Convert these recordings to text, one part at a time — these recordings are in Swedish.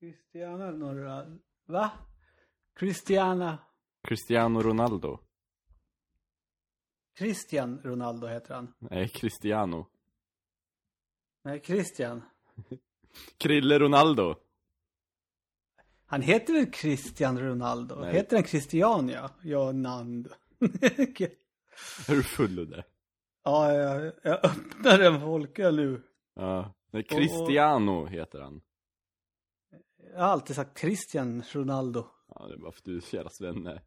Cristiano Ronaldo. Va? Cristiana. Cristiano Ronaldo. Christian Ronaldo heter han. Nej, Cristiano. Nej, Christian. Krille Ronaldo. Han heter väl Christian Ronaldo? Nej. Heter han Christian ja? Nando. Är du full av det? ja, jag, jag öppnar en folköl nu. Ja. Nej, Cristiano heter han. Jag har alltid sagt Christian Ronaldo. Ja, det är bara för att du är så jävla svenne.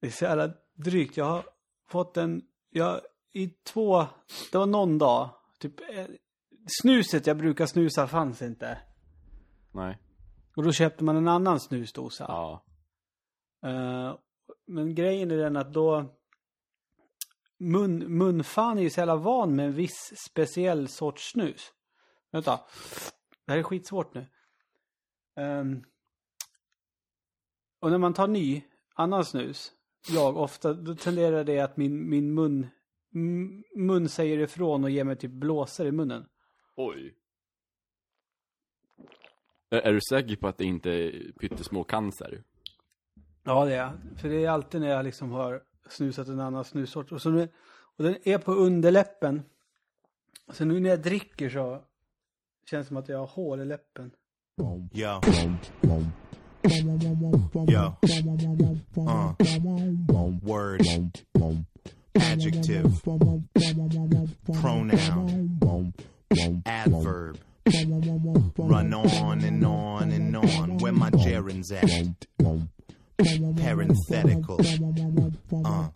Det är så jävla drygt. Jag har fått en, jag, i två, det var någon dag, typ, eh, snuset jag brukar snusa fanns inte. Nej. Och då köpte man en annan snusdosa. Ja. Eh, men grejen är den att då, mun, munfan är ju så jävla van med en viss speciell sorts snus. Vänta. Det här är skitsvårt nu. Ehm, och när man tar ny, annan snus, jag ofta, då tenderar det att min, min mun, mun säger ifrån och ger mig typ blåsor i munnen. Oj. Är, är du säker på att det inte är pyttesmå cancer? Ja, det är jag. För det är alltid när jag liksom har snusat en annan snussort. Och, så nu, och den är på underläppen. Så nu när jag dricker så känns det som att jag har hål i läppen. Yo. Yo. Uh. Word. Adjective. Pronoun. Adverb. Run on and on and on. Where my gerunds at? Parenthetical. Uh.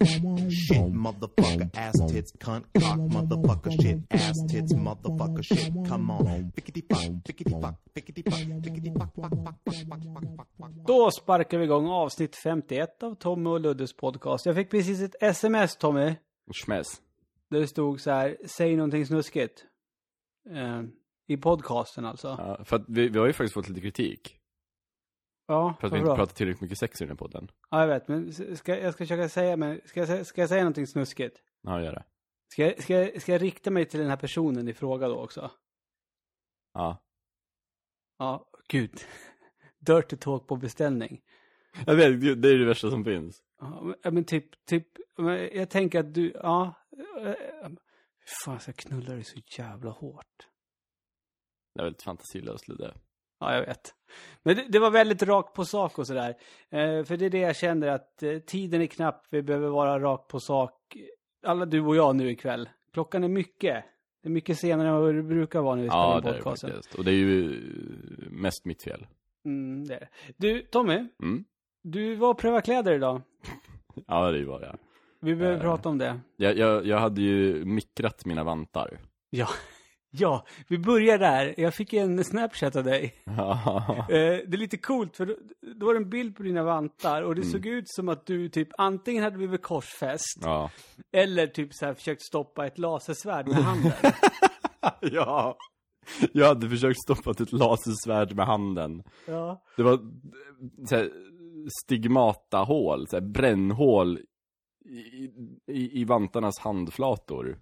Shit, motherfucker, ass tits, cunt, cock, motherfucker, shit, ass tits, motherfucker, shit. Come on. Fickety fuck, fickety fuck, Då sparkar vi igång avsnitt 51 av Tommy och Luddes podcast. Jag fick precis ett sms, Tommy. Schmäss. Där det stod så här, säg någonting snuskigt. Eh, I podcasten alltså. Ja, för vi, vi har ju faktiskt fått lite kritik. Ja, För att vi inte bra. pratar tillräckligt mycket sex i den här podden. Ja, jag vet. Men ska, jag ska försöka säga, men ska jag, ska jag säga någonting snuskigt? Ja, gör det. Ska jag, ska, jag, ska jag rikta mig till den här personen i fråga då också? Ja. Ja, gud. Dirty talk på beställning. Jag vet, det är det värsta som finns. Ja, men- typ, typ, jag tänker att du, ja. eh, Fan, jag ska knulla dig så jävla hårt. Det är väldigt fantasilöst Ludde. Ja, jag vet. Men det, det var väldigt rakt på sak och sådär. Eh, för det är det jag känner att eh, tiden är knapp, vi behöver vara rakt på sak. Alla du och jag nu ikväll. Klockan är mycket. Det är mycket senare än vad det brukar vara när vi spelar Ja, det är det podcasten. faktiskt. Och det är ju eh, mest mitt fel. Mm, det är det. Du, Tommy. Mm. Du var och prövade kläder idag. Ja, det var jag. Vi behöver Eh. prata om det. Jag, jag. jag hade ju mikrat mina vantar. Ja. Ja, vi börjar där. Jag fick en Snapchat av dig. Ja. Eh, det är lite coolt för då, då var det en bild på dina vantar och det Mm. såg ut som att du typ antingen hade blivit korsfäst ja. eller typ så här försökt stoppa ett lasersvärd med handen. ja. Jag hade försökt stoppa ett lasersvärd med handen. ja. Det var så här, stigmatahål, så här, brännhål i, i, i vantarnas handflator.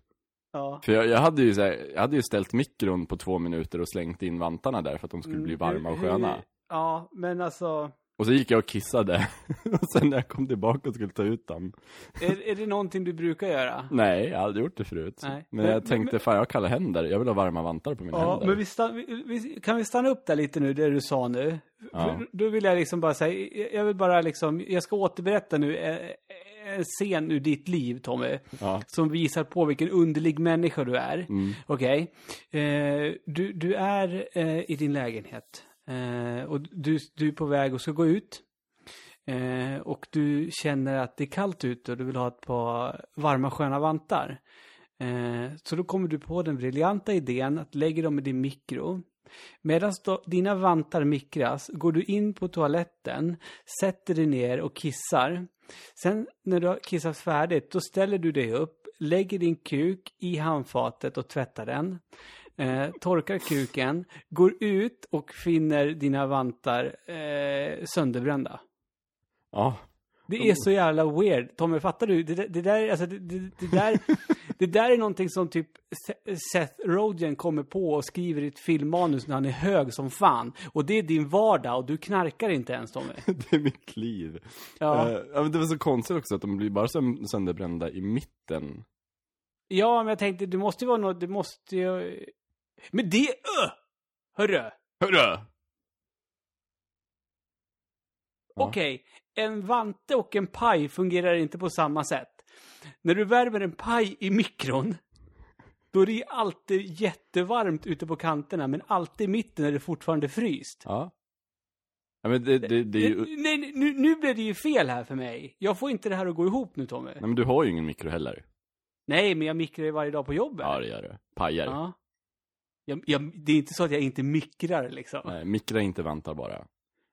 Ja. För jag, jag hade ju så här, jag hade ju ställt mikron på två minuter och slängt in vantarna där för att de skulle bli varma och Mm, sköna. Ja, men alltså. Och så gick jag och kissade. och sen när jag kom tillbaka och skulle ta ut dem. Är, är det någonting du brukar göra? Nej, jag hade gjort det förut. Nej. Men Men- jag tänkte, men- fan jag har kalla händer. Jag vill ha varma vantar på mina Ja, händer. men vi, stann, vi, vi kan vi stanna upp där lite nu, det du sa nu? Ja. För Då vill jag liksom bara säga, jag vill bara liksom, jag ska återberätta nu eh, en scen ur ditt liv, Tommy. Ja. Som visar på vilken underlig människa du är. Mm. Okej. Eh, du, du är eh, i din lägenhet. Eh, och du, du är på väg och ska gå ut. Eh, och du känner att det är kallt ute och du vill ha ett par varma sköna vantar. Eh, så då kommer du på den briljanta idén att lägga dem i din mikro. Medan dina vantar mikras går du in på toaletten, sätter dig ner och kissar. Sen när du har kissat färdigt, då ställer du dig upp, lägger din kuk i handfatet och tvättar den. Eh, torkar kuken, går ut och finner dina vantar eh, sönderbrända. Ja. Det är så jävla weird. Tommy, fattar du? Det, det där, alltså det, det, det där, Det där är någonting som typ Se- Seth Rogen kommer på och skriver i ett filmmanus när han är hög som fan. Och det är din vardag och du knarkar inte ens Tommy. det är mitt liv. Ja, men det var så sonstigt också att de blir bara sönderbrända i mitten. ja men jag tänkte det måste ju vara något, det måste ju... Men det, öh! Hörru! Ja. Okej, en vante och en paj fungerar inte på samma sätt. När du värmer en paj i mikron, då är det alltid jättevarmt ute på kanterna, men alltid i mitten är det fortfarande fryst. Ja. Ja men det, det, det är ju... Nej, nu, nu blev det ju fel här för mig. Jag får inte det här att gå ihop nu, Tommy. Nej men du har ju ingen mikro heller. Nej, men jag mikrar ju varje dag på jobbet. Ja det gör du. Pajar. Ja. Jag, jag, det är inte så att jag inte mikrar liksom. Nej, mikra inte vantar bara. Alltså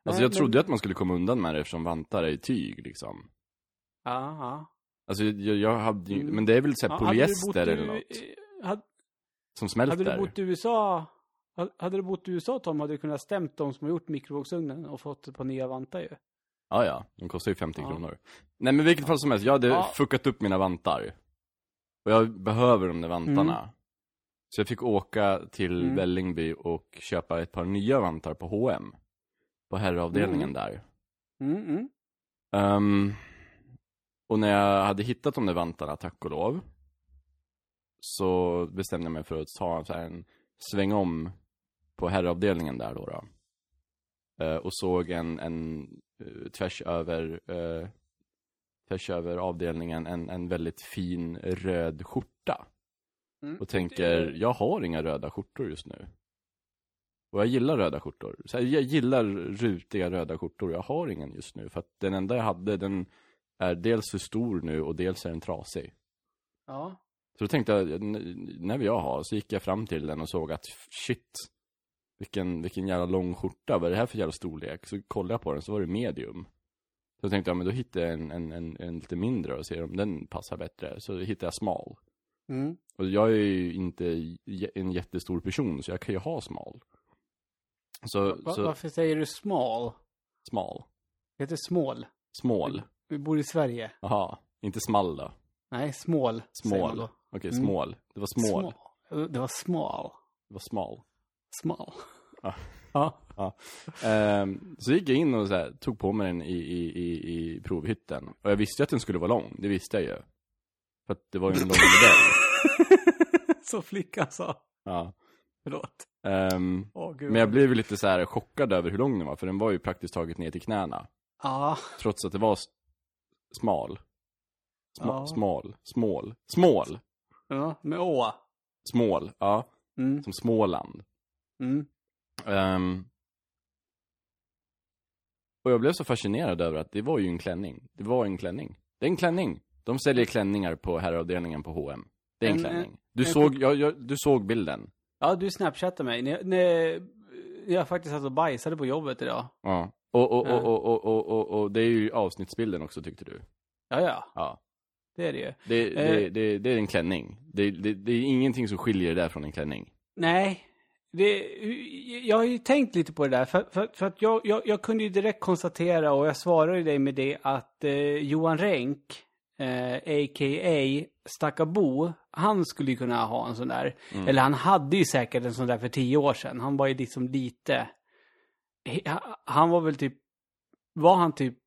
Nej, jag men- trodde att man skulle komma undan med det eftersom vantar är tyg liksom. Ja. Alltså jag, jag hade ju, Mm. men det är väl du bott polyester eller något eh, Hade, som smälter. hade du bott i USA, ha- hade du bott i USA Tom, hade du kunnat stämt de som har gjort mikrovågsugnen och fått par nya vantar ju. Ja ja, de kostar ju 50 Ja. kronor. Nej men vilket fall som helst, jag hade Ja. fuckat upp mina vantar. Och jag behöver de där vantarna. Mm. Så jag fick åka till Mm. Vällingby och köpa ett par nya vantar på H&M På herravdelningen Mm. där. Ehm, och när jag hade hittat de där vantarna, tack och lov, så bestämde jag mig för att ta så här en sväng om på herravdelningen där då. då. Eh, och såg en, en eh, tvärs över eh, tvärs över avdelningen en, en väldigt fin röd skjorta. Mm. Och tänker, jag har inga röda skjortor just nu. Och jag gillar röda skjortor. Så jag gillar rutiga röda skjortor. Jag har ingen just nu. För att den enda jag hade, den är dels för stor nu och dels är den trasig. Ja. Så då tänkte jag, när vill jag ha? Så gick jag fram till den och såg att shit, vilken, vilken jävla lång skjorta. Vad är det här för jävla storlek? Så kollade jag på den så var det medium. Så tänkte jag, men då hittar jag en, en, en, en lite mindre och ser om den passar bättre. Så hittade jag small. Mm. Och jag är ju inte en jättestor person, så jag kan ju ha smal. Så, Va, så Varför säger du smal. Det heter small. Smål. Vi bor i Sverige. Jaha, inte small då. Nej, Smål. då. Okej, Mm. smål. Det var smål. Small. Det var small. Det var smal. Small. Ja. Ja. Ehm, så gick jag in och här, tog på mig den i, i, i, i provhytten. Och jag visste ju att den skulle vara lång, det visste jag ju. För att det var ju en lång modell. Så flickan sa. Ja. Förlåt. Åh, gud. men jag blev lite så här chockad över hur lång den var, för den var ju praktiskt taget ner till knäna. Ja. Trots att det var smal. Sma, Ja. Smal. Smål. Smål. Ja, med å. Smål. Ja. Mm. Som Småland. Mm. Ehm, och jag blev så fascinerad över att det var ju en klänning. Det var en klänning. Det är en klänning. De säljer klänningar på herravdelningen på H&M. Det är en, En- klänning. Du en- såg, jag, jag, du såg bilden. Ja, du snapchattade mig. När, när jag faktiskt satt och bajsade på jobbet idag. Ja. Och, och, Ja. och, och, och, och, och, det är ju avsnittsbilden också tyckte du. Ja, ja. Ja. Det är det ju. Det, Eh. det, det, det är en klänning. Det, det, det är ingenting som skiljer det där från en klänning. Nej. Det, jag har ju tänkt lite på det där. För, för, för att jag, jag, jag kunde ju direkt konstatera, och jag svarade dig med det, att eh, Johan Renck, eh, a.k.a. Stackabo, han skulle ju kunna ha en sån där. Mm. Eller han hade ju säkert en sån där för tio år sedan. Han var ju liksom lite... Han var väl typ... Var han typ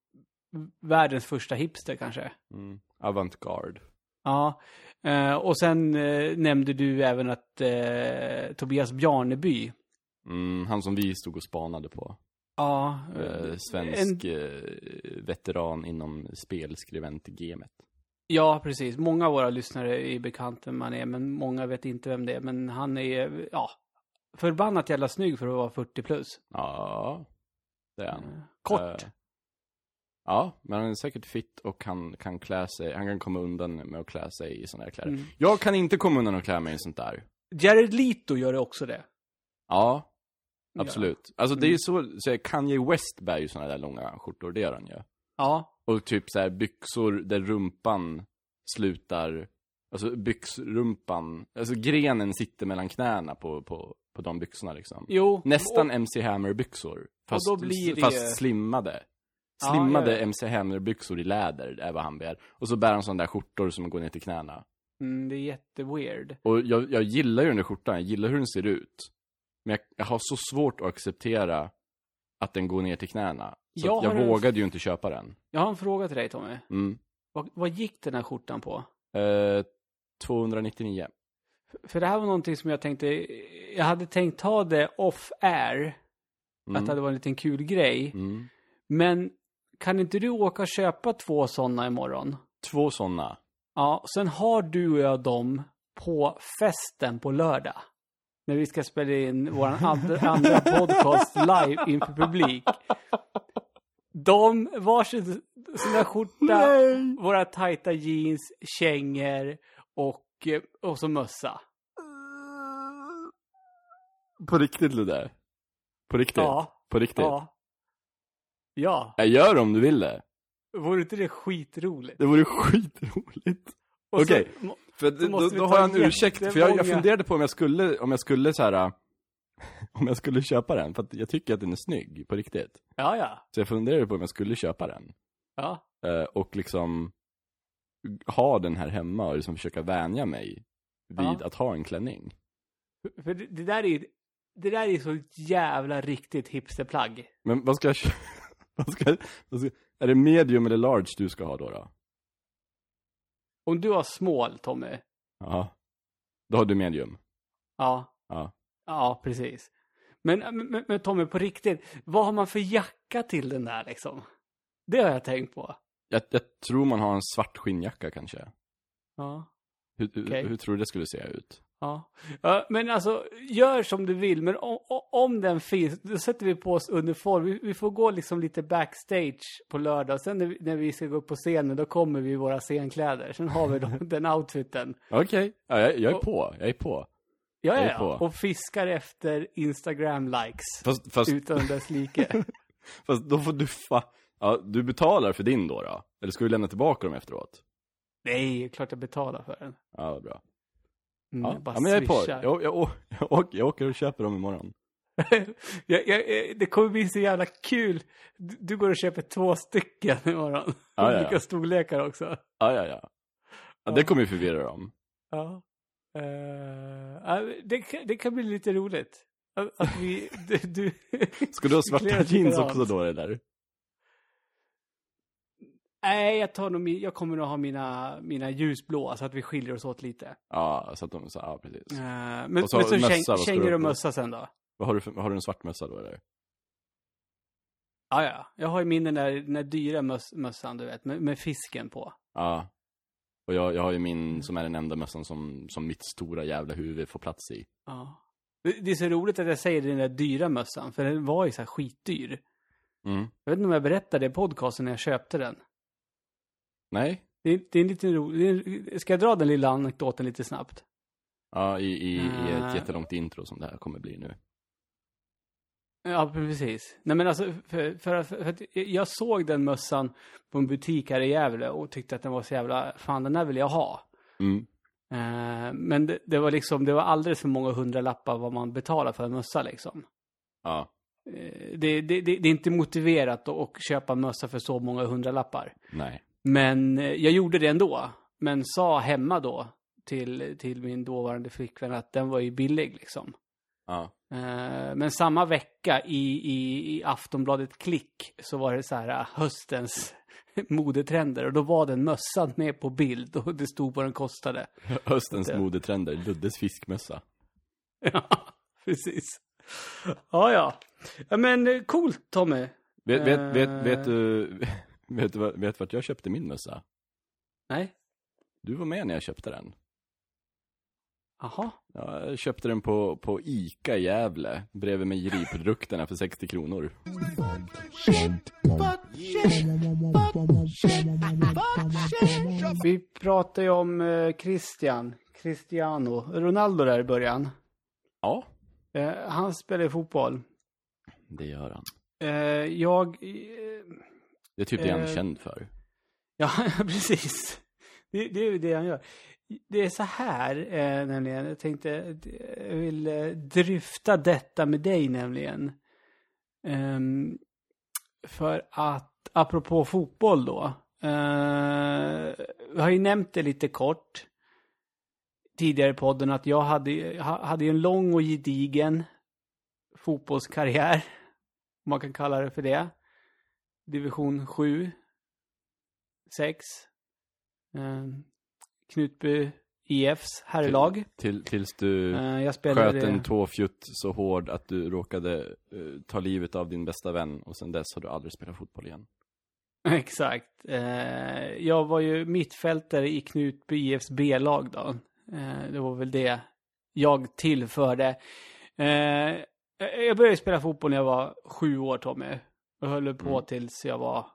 världens första hipster kanske? Mm. Avantgarde. Ja. Eh, och sen eh, nämnde du även att eh, Tobias Bjarneby. Mm, han som vi stod och spanade på. Ja. Eh, svensk eh, veteran inom spelskribent-gamet. Ja, precis. Många av våra lyssnare är bekant vem man är, men många vet inte vem det är. Men han är, ja, förbannat jävla snygg för att vara 40 plus. Ja, det är han. Eh, Kort. Eh, ja, men han är säkert fit och han kan klä sig, han kan komma undan med att klä sig i sådana här kläder. Mm. Jag kan inte komma undan och klä mig i sånt där. Jared Leto gör det också det. Ja, absolut. Alltså det är Mm. ju så, så här, Kanye West bär ju sådana där långa skjortor, det gör han ju. Ja. Och typ så här byxor där rumpan slutar, alltså byxrumpan, alltså grenen sitter mellan knäna på, på, på de byxorna liksom. Jo. Nästan Och, MC Hammer-byxor. Fast, det fast slimmade. Slimmade ja, ja. MC Hammer-byxor i läder är vad han bär. Och så bär han sådana där skjortor som går ner till knäna. Mm, det är jätteweird. Och jag, jag gillar ju den där skjortan, jag gillar hur den ser ut. Men jag, jag har så svårt att acceptera att den går ner till knäna. Så Jag jag har en- vågade ju inte köpa den. Jag har en fråga till dig Tommy. Mm. Vad, vad gick den här skjortan på? Eh, 299. För det här var någonting som jag tänkte, jag hade tänkt ta det off air. Mm. Att det hade varit en liten kul grej. Mm. Men kan inte du åka och köpa två sådana imorgon? Två sådana. Ja, sen har du och jag dem på festen på lördag. När vi ska spela in vår andra, andra podcast live inför publik. De, varsin där skjorta, våra tajta jeans, kängor och, och så mössa. På riktigt Ludde? På riktigt? Ja. På riktigt? Ja. Ja, Jag gör det om du vill det. vore inte det skitroligt? Det vore skitroligt. Okej. För då, då, har jag en ursäkt, för jag, jag funderade på om jag skulle, om jag skulle så här. äh, Om jag skulle köpa den, för att jag tycker att den är snygg, på riktigt. Ja, ja. Så jag funderade på om jag skulle köpa den. Ja. Eh, och liksom ha den här hemma och liksom försöka vänja mig vid Ja. att ha en klänning. För det, det där är ju, det där är så jävla riktigt hipsterplagg. Men vad ska jag vad ska, vad ska, Är det medium eller large du ska ha då? då? Om du har small, Tommy. Ja. Då har du medium. Ja. Ja. Ja, precis. Men, men, men Tommy, på riktigt, vad har man för jacka till den där liksom? Det har jag tänkt på. Jag, jag tror man har en svart skinnjacka kanske. Ja. Hur, hur- Okej. hur tror du det skulle se ut? Ja. ja, men alltså, gör som du vill, men om, om den finns, då sätter vi på oss uniform. Vi, vi får gå liksom lite backstage på lördag. Sen när vi, när vi ska gå upp på scenen, då kommer vi i våra scenkläder. Sen har vi de, den outfiten. Okej, ja, jag, jag är på, jag är på. Ja, ja, ja. Och fiskar efter Instagram-likes. Fast, Utan dess like. fast då får du fa... Ja, du betalar för din då då? Eller ska vi lämna tillbaka dem efteråt? Nej, klart jag betalar för den. Ja, bra. Mm, Ja, jag ja men jag är på. Jag, jag, jag, åker, jag åker och köper dem imorgon. jag, jag, det kommer bli så jävla kul. Du, du går och köper två stycken imorgon. Ja, ja, Olika storlekar också. Ja, ja, ja. ja det kommer ju förvirra dem. Ja. Eh, ja, det, det kan bli lite roligt. Att, vi, du, du Ska du ha svarta jeans också då eller? Nej, jag, tar nog, jag kommer nog ha mina, mina ljusblåa så att vi skiljer oss åt lite. Ja, så att de, så, ja precis. Eh, men, Och så men så mössa, kängor och mössa sen då? Vad har du för, har du en svart mössa då eller? Ja, ja. Jag har ju min den där, den där dyra möss, mössan, du vet, med, med fisken på. Ja. Och jag, jag har ju min som är den enda mössan som, som mitt stora jävla huvud får plats i. Ja. Det, är så roligt att jag säger den där dyra mössan, för den var ju så här skitdyr. Mm. Jag vet inte om jag berättade i podcasten när jag köpte den. Nej? Det är, det är en liten rolig... Ska jag dra den lilla anekdoten lite snabbt? Ja, i, i, i ett Eh. jättelångt intro som det här kommer bli nu. Ja, precis. Nej men alltså, för, för, för, för jag såg den mössan på en butik här i Gävle och tyckte att den var så jävla, fan den här vill jag ha. Mm. Eh, men det, det var liksom, det var alldeles för många hundralappar vad man betalar för en mössa liksom. Ja. Eh, det, det, det, det är inte motiverat att, att köpa en mössa för så många hundralappar. Nej. Men eh, jag gjorde det ändå. Men sa hemma då till, till min dåvarande flickvän att den var ju billig liksom. Ja. Eh, Men samma vecka i, i, i Aftonbladet Klick så var det så här eh, höstens modetrender och då var den mössan med på bild och det stod vad den kostade. Höstens Det- modetrender, Luddes fiskmössa. Ja, precis. Ja, ja. Men coolt Tommy. Vet, vet, vet, vet du, vet du vad- vet vart jag köpte min mössa? Nej, Du var med när jag köpte den. jaha. Ja, jag köpte den på, på Ica i Gävle, bredvid mejeriprodukterna för 60 kronor. Vi pratar ju om eh, Christian, Cristiano, Ronaldo där i början. Ja, Eh, han spelar fotboll. det gör han. Eh, jag... Eh, Det är typ det han är Eh. känd för. Ja, precis. Det, det är ju det han gör. Det är så här, eh, nämligen. Jag tänkte, eh, jag vill eh, dryfta detta med dig nämligen. Ehm, för att, apropå fotboll då. Eh, vi har ju nämnt det lite kort. tidigare i podden att jag hade, ha- hade en lång och gedigen fotbollskarriär. Om man kan kalla det för det. Division 7. 6. Eh, Knutby IFs herrlag. Till, tills du Eh, jag sköt en tåfjutt så hård att du råkade eh, ta livet av din bästa vän och sen dess har du aldrig spelat fotboll igen. Exakt. Eh, jag var ju mittfältare i Knutby IFs B-lag då. Det var väl det jag tillförde. Jag började spela fotboll när jag var sju år Tommy. Och höll på Mm. tills jag var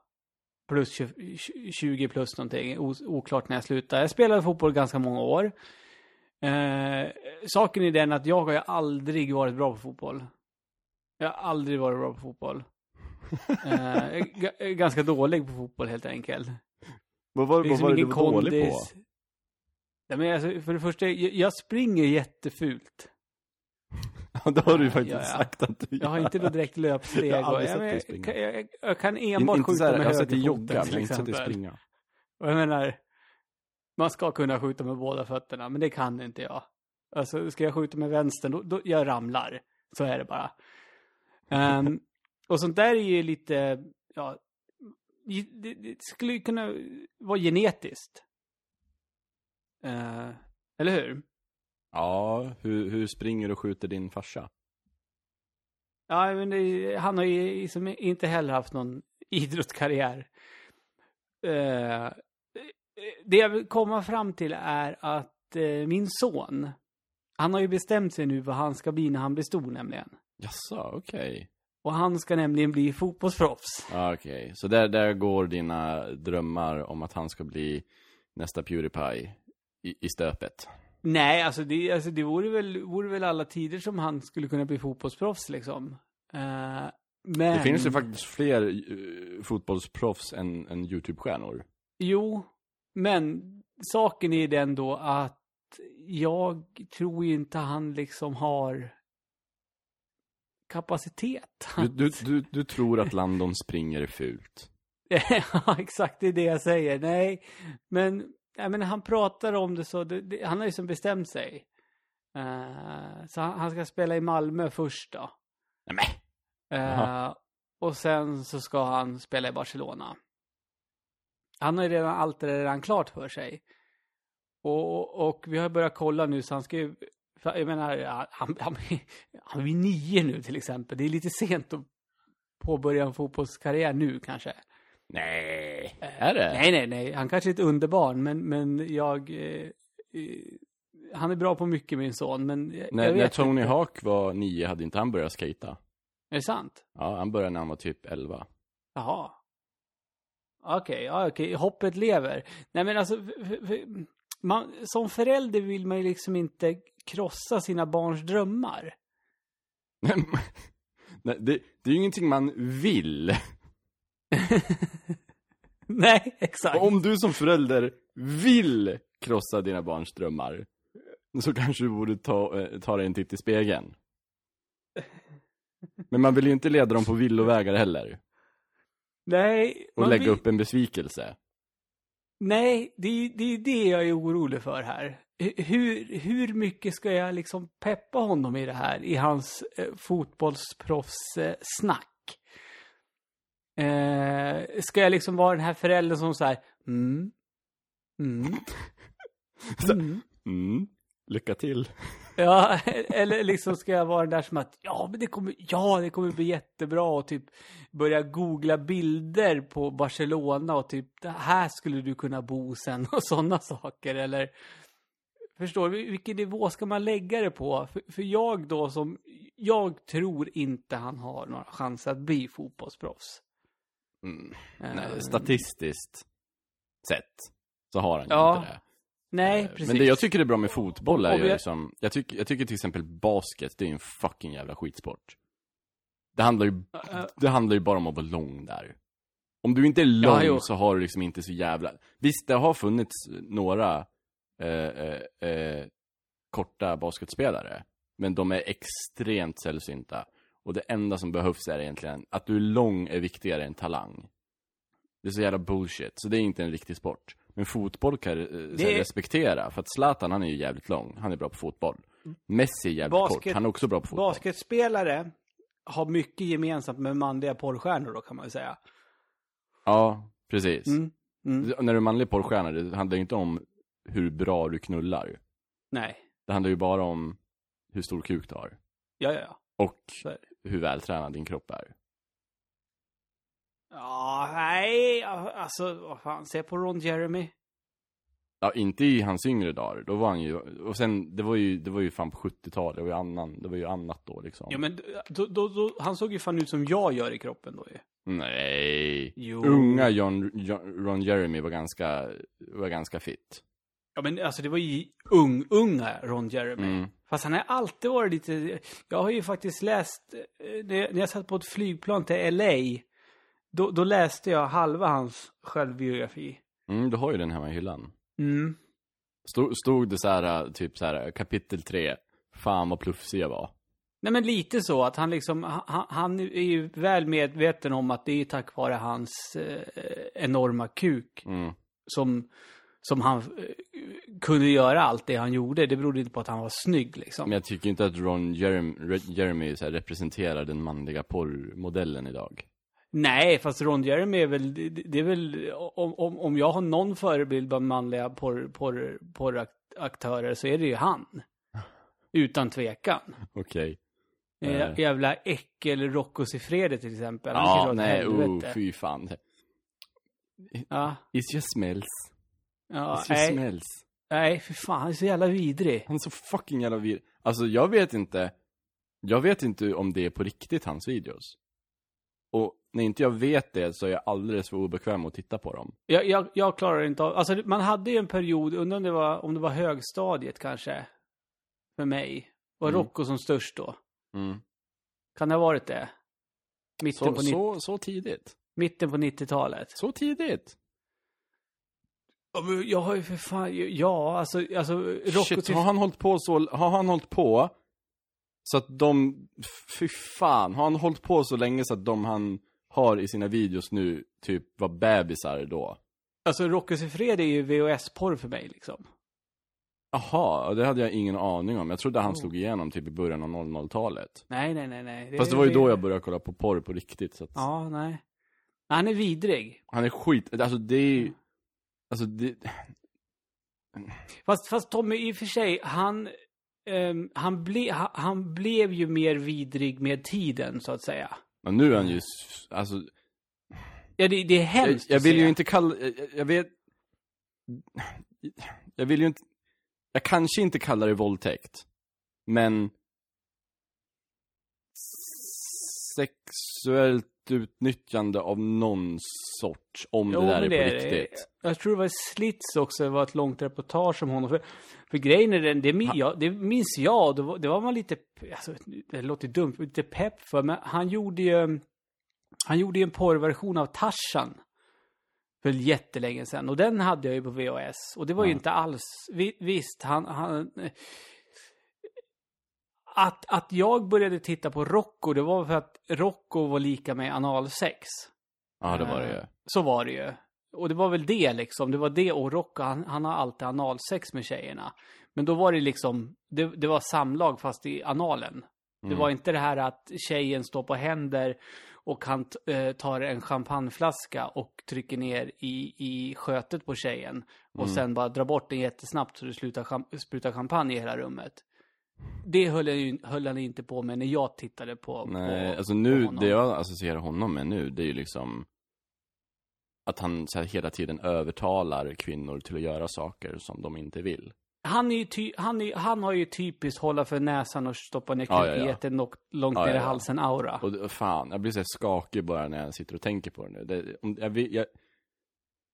plus 20, 20 plus någonting. O, oklart när jag slutade. Jag spelade fotboll ganska många år. Eh, saken är den att jag har ju aldrig varit bra på fotboll. Jag har aldrig varit bra på fotboll. Eh, ganska dålig på fotboll helt enkelt. Vad var, vad liksom var det du var dålig på? Ja, men alltså, för det första, jag, jag springer jättefult. Det har du ju faktiskt Ja, sagt att du Jag har inte då direkt löpsteg. Jag har aldrig och- sett dig men springa. jag, jag, jag kan enbart inte skjuta här, med jag har sett dig högerfoten jogga, men inte sett dig springa. Och jag menar, man ska kunna skjuta med båda fötterna, men det kan inte jag. Alltså, ska jag skjuta med vänstern, då, då jag ramlar. Så är det bara. Ehm, och sånt där är ju lite, ja, det, det skulle ju kunna vara genetiskt. Eh, eller hur? Ja, hur, hur springer och skjuter din farsa? Ja, men det, han har ju liksom inte heller haft någon idrottskarriär. Eh, det jag vill komma fram till är att eh, min son, han har ju bestämt sig nu vad han ska bli när han blir stor nämligen. Jaså, okej. Och han ska nämligen bli fotbollsproffs. Okej. Så där, där går dina drömmar om att han ska bli nästa Pewdiepie i, i stöpet. Nej, alltså det, alltså det vore, väl, vore väl alla tider som han skulle kunna bli fotbollsproffs liksom. Eh, men... Det finns ju faktiskt fler uh, fotbollsproffs än, än YouTube-stjärnor. Jo, men saken är den då att jag tror ju inte han liksom har kapacitet. Du, du, du, du tror att Landon springer är fult. ja, exakt, det är det jag säger. Nej, men, ja, men han pratar om det så, det, det, han har ju som bestämt sig. Eh, så han, han ska spela i Malmö först då. Nej, Eh, och sen så ska han spela i Barcelona. Han har ju redan allt det redan klart för sig. Och, och vi har börjat kolla nu så han ska ju, jag menar, han, han, han är nio nu till exempel. Det är lite sent att påbörja en fotbollskarriär nu kanske. Nej, är det? Nej, nej, nej. Han kanske är ett underbarn, men, men jag... Eh, eh, han är bra på mycket, min son, men jag, jag När, när vet Tony inte. Hawk var nio hade inte han börjat skata? Är det sant? Ja, han började när han var typ elva. Jaha. Okej, ja, okej. Hoppet lever. Nej, men alltså, man, som förälder vill man ju liksom inte krossa sina barns drömmar. Nej, det, det är ju ingenting man vill. Nej, exakt. Om du som förälder vill krossa dina barns drömmar, så kanske du borde ta, eh, ta dig en titt i spegeln. Men man vill ju inte leda dem på villovägar heller. Nej. Och lägga vill- upp en besvikelse. Nej, det är det, är det jag är orolig för här. Hu- Hur, hur mycket ska jag liksom peppa honom i det här, i hans eh, fotbollsproffs-snack? Eh, ska jag liksom vara den här föräldern som så här, mm, mm, mm. Mm, lycka till. Ja, eller liksom ska jag vara den där som att, ja men det kommer, ja det kommer bli jättebra och typ börja googla bilder på Barcelona och typ, här skulle du kunna bo sen och sådana saker eller Förstår du? Vilken nivå ska man lägga det på? För, för jag då som, jag tror inte han har några chanser att bli fotbollsproffs. Mm. Eh, Nej, statistiskt sett så har han ju Ja, inte det. Nej, Eh, precis. Men det jag tycker är bra med fotboll är ju liksom, jag, tycker, jag tycker till exempel basket, det är en fucking jävla skitsport. Det handlar ju, äh. det handlar ju bara om att vara lång där. Om du inte är lång jo. så har du liksom inte så jävla... Visst, det har funnits några eh, eh, eh, korta basketspelare. Men de är extremt sällsynta. Och det enda som behövs är egentligen att du är lång är viktigare än talang. Det är så jävla bullshit, så det är inte en riktig sport. Men fotboll kan eh, Det respektera, för att Zlatan han är ju jävligt lång, han är bra på fotboll. Messi är jävligt Basket- kort, han är också bra på fotboll. Basketspelare har mycket gemensamt med manliga porrstjärnor då kan man ju säga. Ja, precis. Mm. Mm. När du är manlig porrstjärna, det handlar ju inte om hur bra du knullar. Nej. Det handlar ju bara om hur stor kuk du har. Ja, ja, ja. Och Hur vältränad din kropp är. Ja, nej, alltså vad fan, se på Ron Jeremy. Ja, inte i hans yngre dagar. Då var han ju, och sen, det var ju, det var ju fan på 70-talet, det var ju annan, det var ju annat då liksom. Ja, men då, då, då, han såg ju fan ut som jag gör i kroppen då ju. Nej. Jo. Unga John, John, Ron Jeremy var ganska, var ganska fit. Ja, men alltså det var ju ung, unga Ron Jeremy. Mm. Fast han har alltid varit lite... Jag har ju faktiskt läst... eh, När när jag satt på ett flygplan till LA, då, då läste jag halva hans självbiografi. Mm, du har ju den hemma i hyllan. Mm. Stod, stod det så här, typ så här, kapitel 3. Fan vad plufsig jag var. Nej men lite så att han liksom, han, han är ju väl medveten om att det är tack vare hans eh, enorma kuk Mm. som, som han eh, kunde göra allt det han gjorde. Det berodde inte på att han var snygg liksom. Men jag tycker inte att Ron Jeremy, Re- Jeremy så här, representerar den manliga porrmodellen idag. Nej, fast Ron Jeremy är väl, det, är väl, om, om, om jag har någon förebild bland manliga porr, porr, porraktörer så är det ju han. Utan tvekan. Okej. Eh, Nej. Jävla äckel Rocco Siffredi till exempel. Han Ja, nej, oh, fy fan. Ja, It's just smells. Ja nej, smells. nej, för fan, han är så jävla vidrig. Han är så fucking jävla vir... Alltså jag vet inte. Jag vet inte om det är på riktigt hans videos. Och när inte jag vet det så är jag alldeles för obekväm att titta på dem. Jag, jag, jag klarar inte av, alltså man hade ju en period, undrar om det var, om det var högstadiet kanske. För mig. Var Mm. Rocco som störst då? Mm. Kan det ha varit det? Mitten Så, på, så, så tidigt. mitten på 90-talet. Så tidigt. Ja, men Jag har ju för fan, ja alltså, alltså Rocco Shit, har han hållit på så, har han hållit på så att de, fy fan, har han hållit på så länge så att de han har i sina videos nu typ var bebisar då? Alltså Rocco Siffred är ju VHS-porr för mig liksom. Jaha, det hade jag ingen aning om. Jag trodde han Oh. slog igenom typ i början av 00-talet. Nej, nej, nej, nej. Fast det var ju då jag började kolla på porr på riktigt. Så att Ja, nej. Han är vidrig. Han är skit, alltså det är ju- Alltså det, Fast, fast Tommy, i och för sig, han, ehm, han, ble, han, han blev ju mer vidrig med tiden, så att säga. men nu är han ju, alltså Ja, det, det är jag, hemskt jag att vill ju inte kalla, jag, jag vet Jag vill ju inte Jag kanske inte kallar det våldtäkt Men Sexuellt utnyttjande av någon sort Om Jo, det där är men på det riktigt Jag tror det var Slits också, det var ett långt reportage om honom. För, för grejen är den, det, min, det minns jag, det var, det var man lite, alltså, det låter dumt, lite pepp för, men han gjorde ju, han gjorde ju en porrversion av Tarzan. För jättelänge sedan. Och den hade jag ju på VHS. Och det var ju Ja. inte alls, vi, visst, han, han att, att jag började titta på Rocco, det var för att Rocco var lika med analsex. Ja det var det ju Så var det ju. Och det var väl det liksom. Det var det och Rocco, han, han har alltid analsex med tjejerna. Men då var det liksom, det, det var samlag fast i analen. Det Mm. var inte det här att tjejen står på händer och han eh, tar en champagneflaska och trycker ner i, i skötet på tjejen. Och Mm. sen bara drar bort den jättesnabbt så det slutar cham- sprutar champagne i hela rummet. Det höll, jag, höll han inte på med när jag tittade på, Nej, på, alltså på nu, honom. det jag associerar honom med nu, det är ju liksom Att han så här, hela tiden övertalar kvinnor till att göra saker som de inte vill Han, är ty, han, är, han har ju typiskt hålla för näsan och stoppa ner Ja, ja, ja. och långt Ja, ner ja, i ja. halsen aura. Och fan, jag blir så här skakig bara när jag sitter och tänker på det nu. Det, om, jag, jag,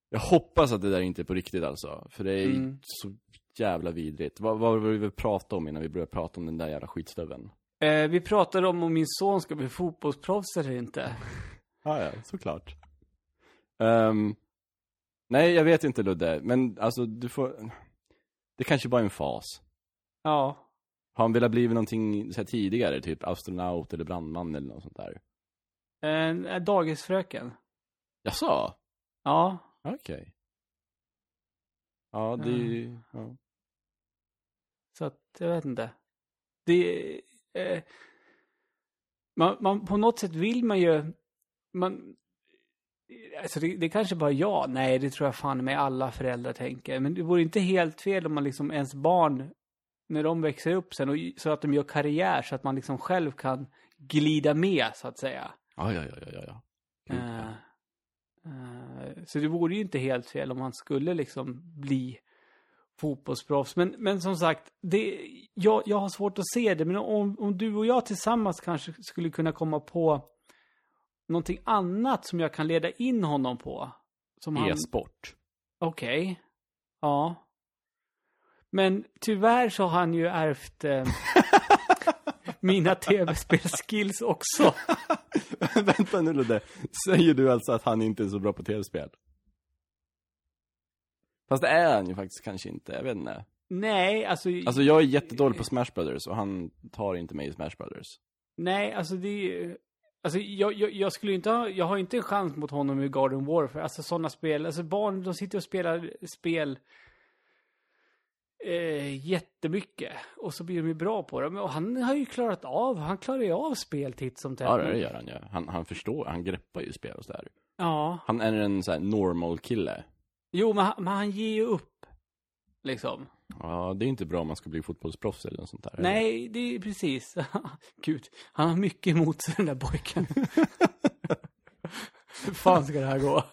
jag hoppas att det där inte är på riktigt alltså. För det är Mm. så jävla vidrigt. Vad, vad vill vi prata om innan vi börjar prata om den där jävla skitstöveln? Eh, vi pratade om om min son ska bli fotbollsproffs eller inte. Ja, ja, såklart. Ehm, nej, jag vet inte Ludde. Men alltså, du får... Det kanske bara är en fas. Ja. Har han velat bli någonting så här tidigare? Typ astronaut eller brandman eller något sånt där? Eh, dagisfröken. Jaså? Ja. Okej. Ja, det är ju... Ja. Så att, jag vet inte. Det eh, man, man, på något sätt vill man ju, man, alltså det, det kanske bara jag, nej det tror jag fan med alla föräldrar tänker. Men det vore inte helt fel om man liksom, ens barn, när de växer upp sen, och, så att de gör karriär så att man liksom själv kan glida med så att säga. Ja, ja, ja, ja, ja. Eh, eh, så det vore ju inte helt fel om man skulle liksom bli fotbollsproffs. Men, men som sagt, det, jag, jag har svårt att se det. Men om, om du och jag tillsammans kanske skulle kunna komma på någonting annat som jag kan leda in honom på. Som han- E-sport. Okej. Ja. Men tyvärr så har han ju ärvt eh, mina tv-spelskills också. Vänta nu Ludde. Säger du alltså att han inte är så bra på tv-spel? Fast det är han ju faktiskt kanske inte, jag vet inte. Nej, alltså... Alltså jag är jättedålig på Smash Brothers och han tar inte mig i Smash Brothers. Nej, alltså det Alltså jag, jag, jag skulle inte ha, jag har inte en chans mot honom i Garden Warfare. Alltså sådana spel, alltså barn, de sitter och spelar spel eh, jättemycket. Och så blir de ju bra på det. Men och han har ju klarat av, han klarar ju av spel titt som tätt. Ja, det gör han ju. Han, han förstår, han greppar ju spel och sådär. Ja. Han är en sån här normal kille. Jo, men han, men han ger ju upp. Liksom. Ja, det är inte bra om man ska bli fotbollsproffs eller något sånt där. Nej, det är precis. Gud, han har mycket emot sig den där pojken. Hur fan ska det här gå?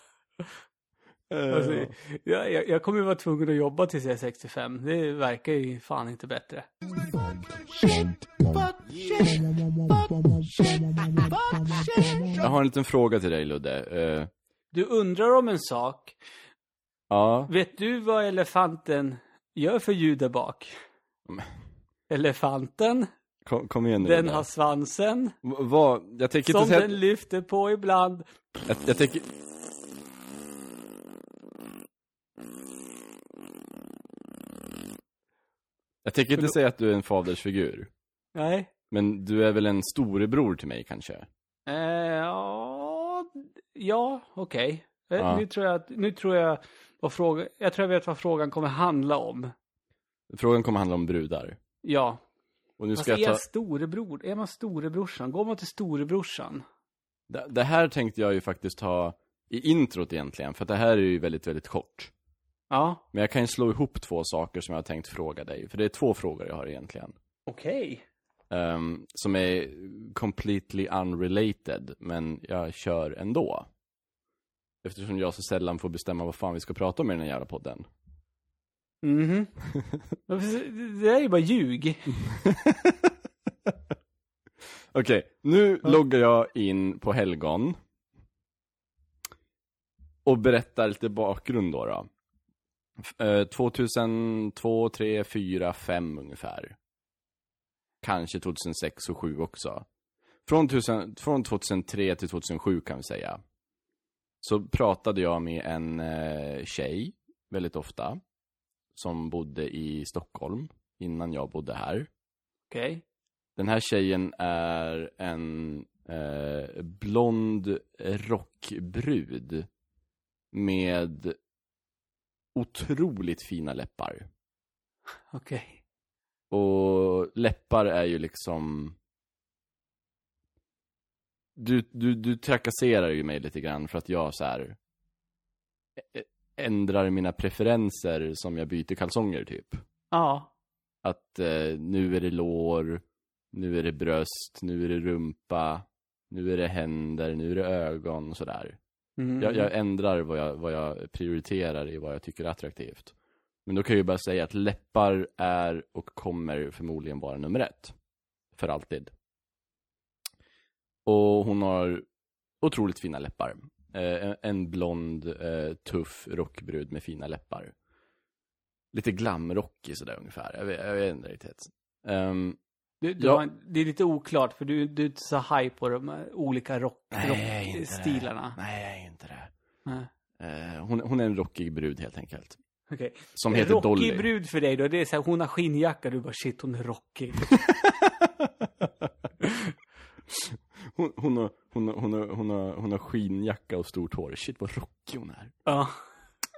Eh, Alltså, jag, jag, jag kommer ju vara tvungen att jobba tills jag är 65. Det verkar ju fan inte bättre. Jag har en liten fråga till dig Ludde. Eh, Du undrar om en sak. Ja, Vet du vad elefanten gör för ljud där bak? Elefanten, kom, kom igen nu den har svansen V- Vad, jag tänker som inte säga... den lyfter på ibland. Jag, jag tänker... Jag tänker inte Förlåt. säga att du är en fadersfigur. Nej. Men du är väl en storebror till mig kanske? Eh, ja, ja okej. Eh, Ja. Nu tror jag att, nu tror jag vad fråga, jag tror jag vet vad frågan kommer handla om. Frågan kommer handla om brudar. Ja. Och nu Fast ska jag är ta... jag storebror? Är man storebrorsan? Går man till storebrorsan? Det, det här tänkte jag ju faktiskt ha i introt egentligen, för det här är ju väldigt, väldigt kort. Ja. Men jag kan ju slå ihop två saker som jag har tänkt fråga dig, för det är två frågor jag har egentligen. Okej. Ehm, som är completely unrelated, men jag kör ändå. Eftersom jag så sällan får bestämma vad fan vi ska prata om i den här jävla podden. Mhm. Men det är ju bara ljug. Okej, nu Ja. loggar jag in på Helgon. Och berättar lite bakgrund då. då. F- eh, 2002, 3, 4, 5 ungefär. Kanske 2006 och 7 också. Från, 1000, från 2003 till 2007 kan vi säga. Så pratade jag med en eh, tjej väldigt ofta. Som bodde i Stockholm innan jag bodde här. Okej. Den här tjejen är en eh, blond rockbrud med otroligt fina läppar. Okej. Och läppar är ju liksom... Du, du, du trakasserar ju mig lite grann för att jag så här ändrar mina preferenser som jag byter kalsonger typ. Ja. Att eh, nu är det lår, nu är det bröst, nu är det rumpa, nu är det händer, nu är det ögon och sådär. Mm. Jag, jag ändrar vad jag, vad jag prioriterar i vad jag tycker är attraktivt. Men då kan jag ju bara säga att läppar är och kommer förmodligen vara nummer ett. För alltid. Och hon har otroligt fina läppar. Eh, en- blond, eh, tuff rockbrud med fina läppar. Lite glamrockig sådär ungefär. Jag vet, jag vet inte riktigt. Ehm, Du, du Ja. en- det är lite oklart för du, du är inte så high på de här olika rock, rockstilarna. Nej, jag är inte det. Nej. Eh, hon, hon är en rockig brud helt enkelt. Okej. Som heter Rockig Dolly. brud för dig då, det är så här, hon har skinnjacka, du bara shit hon är rockig. hon, hon, har, hon, har, hon, har, hon, har, hon har skinnjacka och stort hår. Shit vad rockig hon är. ja.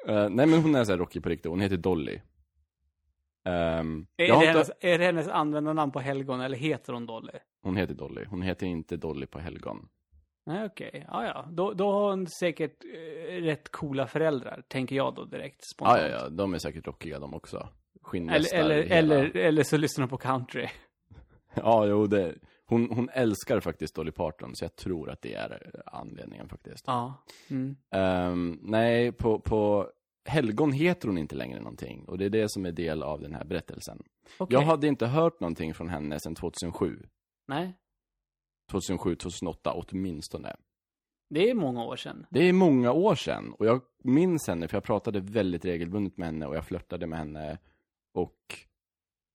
Eh, nej men hon är så här rockig på riktigt, hon heter Dolly. Ehm, Är, jag har det inte- hennes, är det hennes användarnamn på helgon eller heter hon Dolly? Hon heter Dolly, hon heter inte Dolly på helgon. Nej, okej. Ja, ja. Då, då har hon säkert eh, rätt coola föräldrar, tänker jag då direkt Ja, spontant. ja, ja, de är säkert rockiga de också. Eller, Skinnvästar eller, hela- eller, eller så lyssnar hon på country. Ja, jo, det... Hon, hon älskar faktiskt Dolly Parton, så jag tror att det är anledningen faktiskt. Ja. Mm. Ehm, nej, på, på helgon heter hon inte längre någonting. Och det är det som är del av den här berättelsen. Okej. Jag hade inte hört någonting från henne sedan 2007. Nej, 2007, 2008 åtminstone. det är många år sedan. Det är många år sedan. Och jag minns henne, för jag pratade väldigt regelbundet med henne och jag flörtade med henne. Och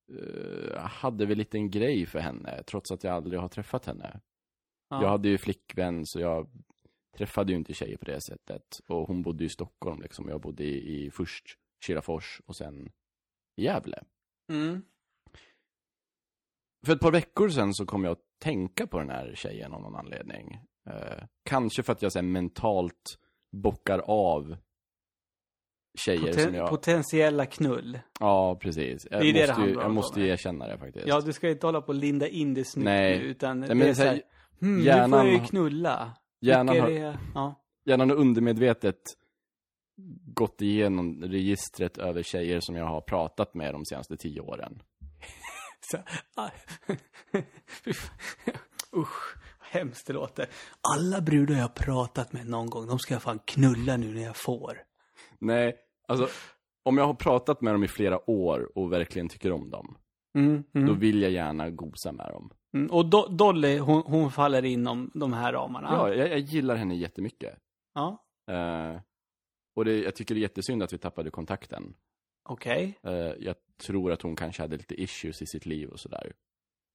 eh, hade väl lite en grej för henne, trots att jag aldrig har träffat henne. Ja. Jag hade ju flickvän, så jag träffade ju inte tjejer på det sättet. Och hon bodde i Stockholm liksom. Jag bodde i, i först Kilafors och sen Gävle. Mm. För ett par veckor sedan så kom jag att tänka på den här tjejen av någon anledning. Eh, kanske för att jag här, mentalt bockar av tjejer som Poten- jag... Potentiella knull. ja, precis. Jag Det är det det måste, ju, handlar jag om måste ju erkänna det faktiskt. Ja, du ska inte hålla på och linda in det snyggt Nej. nu, utan Nej, det men är så här, hmm, nu hjärnan får jag ju knulla. hjärnan har, det? Ja. hjärnan har undermedvetet gått igenom registret över tjejer som jag har pratat med de senaste tio åren. Så, ah. Usch, vad hemskt det låter. Alla brudar jag har pratat med någon gång, de ska jag fan knulla nu när jag får. Nej, alltså om jag har pratat med dem i flera år och verkligen tycker om dem, Mm, mm. då vill jag gärna gosa med dem. Mm, och Do- Dolly, hon, hon faller inom de här ramarna. Ja, jag, jag gillar henne jättemycket. ja. Eh, och det, jag tycker det är jättesynd att vi tappade kontakten. Okej. Eh, jag tror att hon kanske hade lite issues i sitt liv och sådär.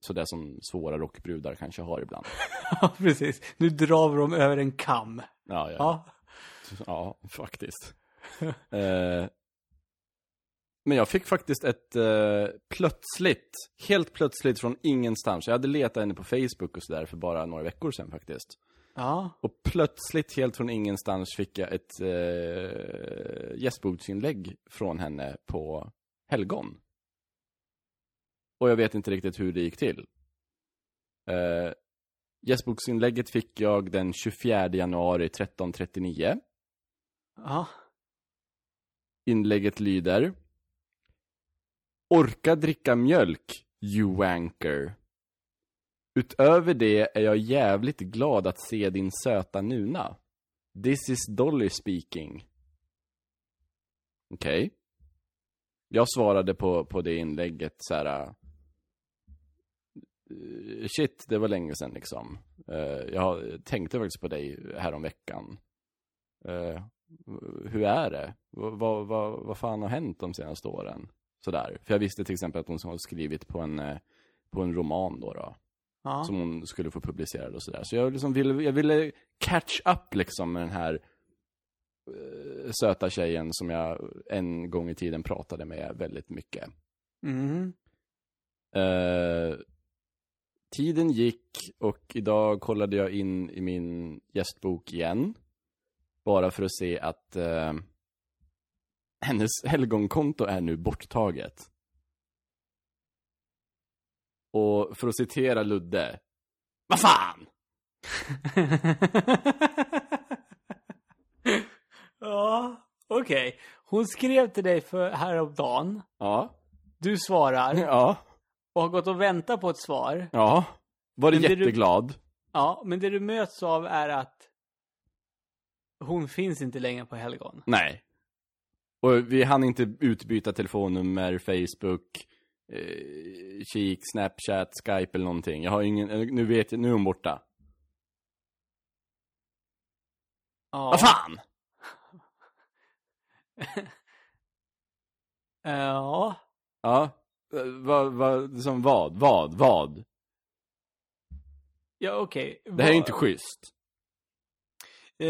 Sådär som svåra rockbrudar kanske har ibland. Ja, precis. Nu drar vi dem över en kam. Ja, ja, Ja. ja faktiskt. Eh, men jag fick faktiskt ett eh, plötsligt, helt plötsligt från ingenstans. Jag hade letat henne på Facebook och sådär för bara några veckor sedan faktiskt. Ja. Och plötsligt, helt från ingenstans, fick jag ett eh, gästboksinlägg från henne på helgon. Och jag vet inte riktigt hur det gick till. Eh, gästboksinlägget fick jag den 24 januari 13.39. Ja. Inlägget lyder Orka dricka mjölk, you wanker. Utöver det är jag jävligt glad att se din söta nuna. This is Dolly speaking. Okej. Jag svarade på, på det inlägget så här. Eh, shit, det var länge sedan liksom. Eh, jag tänkte faktiskt på dig här om veckan. Eh, hur är det? Vad, vad, vad, fan har hänt de senaste åren? Sådär. För jag visste till exempel att hon har skrivit på en, eh, på en roman då. då Ja. som hon skulle få publicerad och sådär. Så jag liksom ville, jag ville catch up liksom med den här eh, söta tjejen som jag en gång i tiden pratade med väldigt mycket. Mm. Eh, tiden gick och idag kollade jag in i min gästbok igen. Bara för att se att eh, hennes helgonkonto är nu borttaget. Och för att citera Ludde. Vad fan! ja, okej. Hon skrev till dig för häromdagen. Ja. Du svarar Ja. och har gått och väntat på ett svar. Ja. Var det du- jätteglad. Ja, men det du möts av är att hon finns inte längre på helgon. Nej. Och vi hann inte utbyta telefonnummer, Facebook, eh, kik, Snapchat, Skype eller någonting. Jag har ingen, eh, nu vet jag, nu är hon borta. Ja. Vad fan! Ja. Ja. Eh, Vad, vad, som vad? Vad? Vad? Ja, okej. Det här är inte schysst. Eh,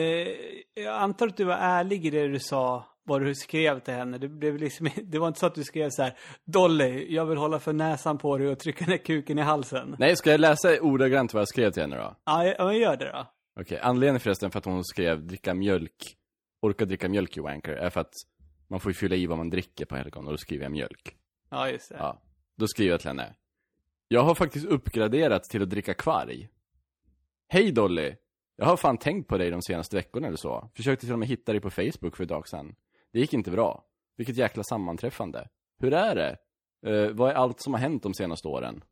jag antar att du var ärlig i det du sa, vad du skrev till henne. Det, blev liksom, det var inte så att du skrev så här, Dolly, jag vill hålla för näsan på dig och trycka ner kuken i halsen. Nej, ska jag läsa ordagrant vad jag skrev till henne då? Ja, men gör det då. Okej, anledningen förresten för att hon skrev dricka mjölk, orka dricka mjölk you wanker, är för att Man får ju fylla i vad man dricker på helgon och då skriver jag mjölk. Ja, just det. Ja. Då skriver jag till henne. Jag har faktiskt uppgraderat till att dricka kvarg. Hej Dolly! Jag har fan tänkt på dig de senaste veckorna eller så. Försökte till och med hitta dig på Facebook för ett dag sedan. Det gick inte bra. Vilket jäkla sammanträffande. Hur är det? Eh, vad är allt som har hänt de senaste åren?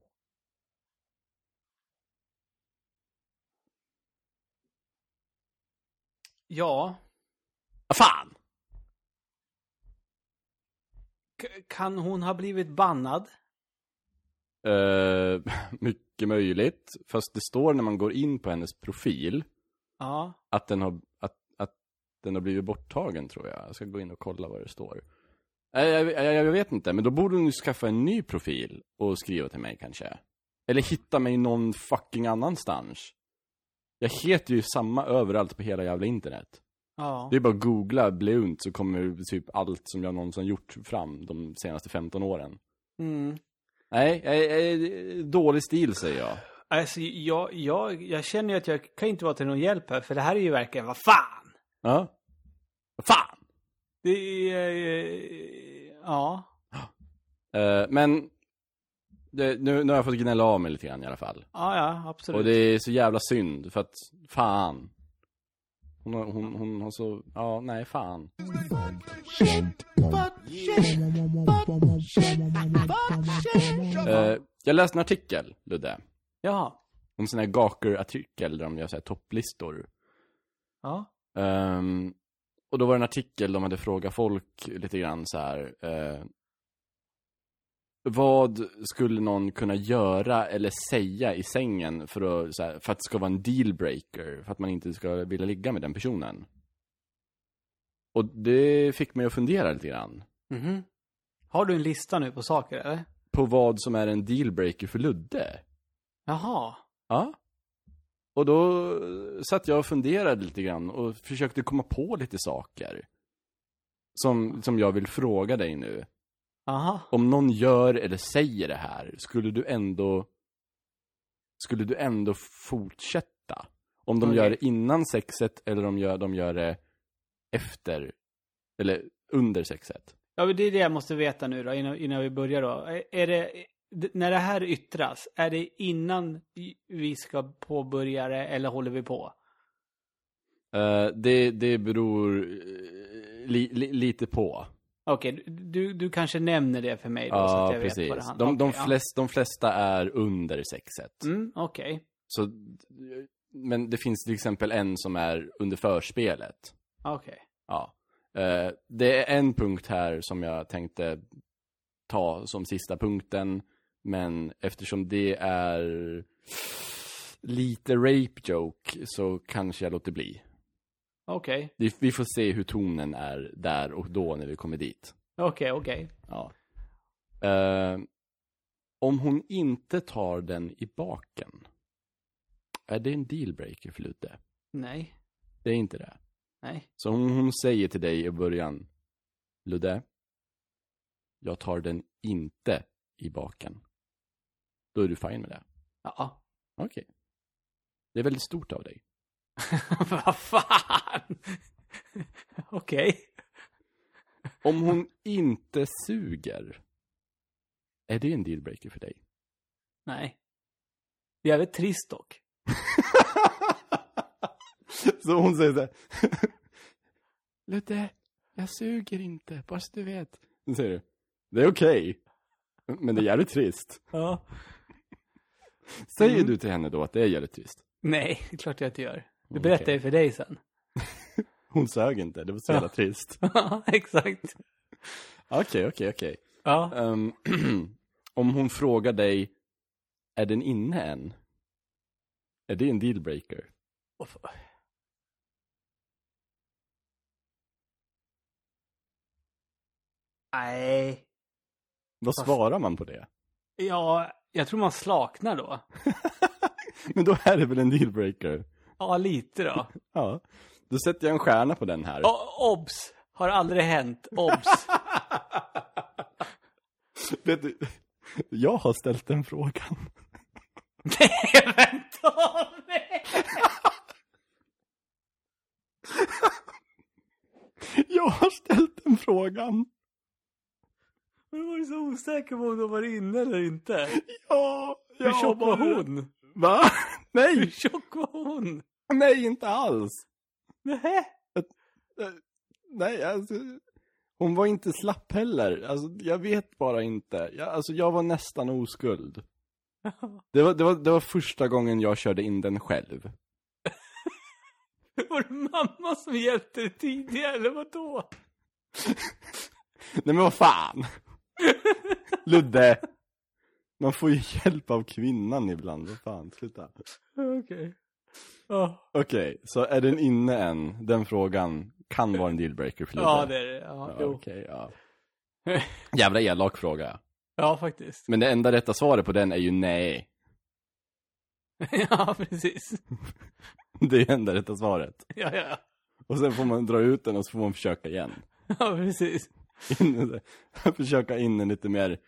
Ja, Ah, fan! K- kan hon ha blivit bannad? Eh, mycket möjligt. Fast det står när man går in på hennes profil Ja. att den har, att, att den har blivit borttagen tror jag. Jag ska gå in och kolla vad det står. Nej, jag, jag, jag vet inte, men då borde hon skaffa en ny profil och skriva till mig kanske. Eller hitta mig någon fucking annanstans. Jag heter ju samma överallt på hela jävla internet. Ja. Det är bara att googla Bleunt så kommer typ allt som jag någonsin gjort fram de senaste 15 åren. Mm. Nej, jag, jag, dålig stil säger jag. Alltså, jag, jag, jag känner ju att jag kan inte vara till någon hjälp här, för det här är ju verkligen, vad fan! Ja. Vad fan! Det är... eh, Ja. Eh, men det, nu, nu har jag fått gnälla av mig lite grann i alla fall. Ja, ja, absolut. Och det är så jävla synd, för att fan. Hon har, hon, hon har så, ja, nej fan. Eh, jag läste en artikel, Ludde. Jaha. Om sån här Gawker-artikel där de gör så här topplistor. Ja. Ehm, och då var det en artikel de hade frågat folk lite grann så här. eh, vad skulle någon kunna göra eller säga i sängen för att, här, för att det ska vara en dealbreaker? För att man inte ska vilja ligga med den personen. Och det fick mig att fundera lite grann. Mhm. Har du en lista nu på saker, eller? På vad som är en dealbreaker för Ludde. Jaha. Ja. Och då satt jag och funderade lite grann och försökte komma på lite saker. Som, som jag vill fråga dig nu. Aha. Om någon gör eller säger det här, skulle du ändå Skulle du ändå fortsätta? Om de Okej. gör det innan sexet eller om gör, de gör det efter Eller under sexet? Ja, det är det jag måste veta nu då, innan, innan vi börjar då. Är- det, när det här yttras, är det innan vi ska påbörja det eller håller vi på? Eh, det, det beror eh, li, li, lite på. Okej, du, du kanske nämner det för mig då så att Ja, jag vet vad det precis. handlar De, de, ja. flest, de flesta är under sexet. Mm, okej. Så, men det finns till exempel en som är under förspelet. Okej. Ja. Eh, det är en punkt här som jag tänkte ta som sista punkten. Men eftersom det är lite rape joke så kanske jag låter bli. Okej. Vi, vi får se hur tonen är där och då när vi kommer dit. Okej, okej. Ja. Eh, om hon inte tar den i baken, är det en dealbreaker för Ludde? Nej. Det är inte det. Nej. Så hon, hon säger till dig i början, Ludde, jag tar den inte i baken. Då är du fine med det. Ja. Okej. Det är väldigt stort av dig. Vad fan? okej. Om hon inte suger, är det en dealbreaker för dig? Nej. Det är jävligt trist dock. Så hon säger så här. Ludde, jag suger inte, bara så du vet. Då säger du, det är okej. Men det är jävligt trist. Ja. Säger Mm. du till henne då att det är jävligt trist? Nej, det är klart jag inte gör. Det berättar jag för dig sen. Hon sög inte, det var så jävla trist. Ja, exakt. Okej, okej, okej. Ja. Ehm, Om hon frågar dig, är den inne än? Är det en dealbreaker? Och f- Nej. Vad svarar man på det? Ja, jag tror man slaknar då. Men då är det väl en dealbreaker? Ja, lite då. Ja. Då sätter jag en stjärna på den här. O- obs! Har aldrig hänt. Obs! Vet du, jag har ställt den frågan. Nej, vänta mig! Jag har ställt den frågan. Så osäker på om de var inne eller inte? Ja, Hur tjock var hon? Va? Hur Nej, tjock var hon? nej inte alls. Nähä? Eh, Nej, alltså. Hon var inte slapp heller. Alltså, jag vet bara inte. Jag, alltså, jag var nästan oskuld. Det var, det, var, det var första gången jag körde in den själv. Var det mamma som hjälpte dig tidigare eller vadå? Nej men vad fan! Ludde! Man får ju hjälp av kvinnan ibland, vad fan, sluta. Okej. Ja. Okej, så är den inne än? Den frågan kan vara en dealbreaker för Ludde. Ja, det är det. Ja, Ja. Okej, ja. Jävla elak fråga. ja, faktiskt. Men det enda rätta svaret på den är ju nej. ja, precis. Det är enda rätta svaret. Ja, ja. Och sen får man dra ut den och så får man försöka igen. Ja, precis. In, försöka in den lite mer,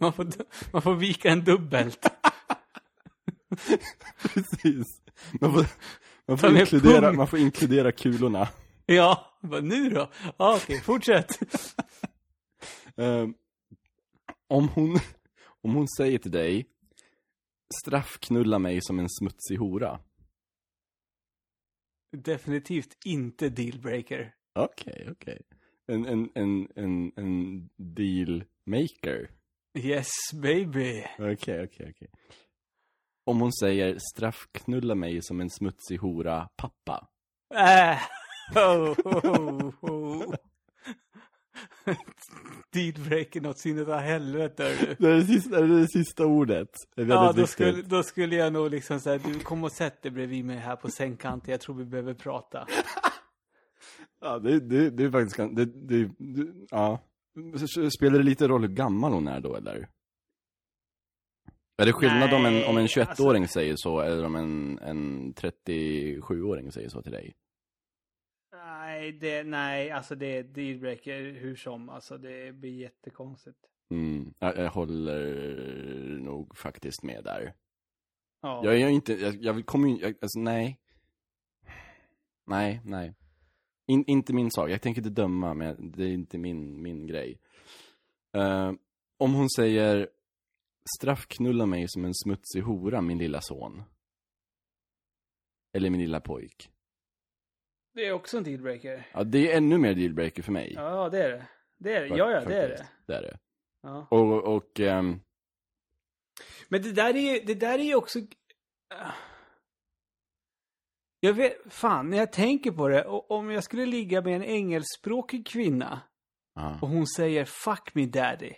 Man får, man får vika en dubbelt. precis. Man får, man får, inkludera, man får inkludera kulorna. Ja, vad nu då? Ja, okej, fortsätt. Ehm, om, hon, om hon säger till dig, straffknulla mig som en smutsig hora. Definitivt inte dealbreaker. Okej, okej. En, en, en, en, en deal maker. Yes, baby. Okej, okej, okej. Om hon säger straffknulla mig som en smutsig hora, pappa. Äh. Oh, oh, oh. Dealbreaker något sinnet av helvete. hörru. Det är det sista, är det, det sista ordet. Det är Ja, då skulle, då skulle jag nog liksom säga, du kom och sätt dig bredvid mig här på sängkanten, jag tror vi behöver prata. Ja, det, det, det är faktiskt, det, det, det, ja. Spelar det lite roll hur gammal hon är då, eller? Är det skillnad om en, om en Nej, 21-åring säger så, eller om en, en 37-åring säger så till dig? Nej, det, nej, alltså det är dealbreaker hur som, alltså det blir jättekonstigt. Mm, jag, jag håller nog faktiskt med där. Ja. Jag är ju inte, jag, jag kommer ju, alltså nej. Nej, nej. In, inte min sak, jag tänker inte döma, men det är inte min, min grej. Eh, om hon säger straffknulla mig som en smutsig hora, min lilla son. Eller min lilla pojk. Det är också en dealbreaker. Ja, det är ännu mer dealbreaker för mig. Ja, det är det. Det är det. Ja, ja, det är det. Det är det. Ja. Och, och ehm, Men det där är ju, det där är ju också... Jag vet, fan, när jag tänker på det, och om jag skulle ligga med en engelskspråkig kvinna ja. och hon säger 'fuck me daddy'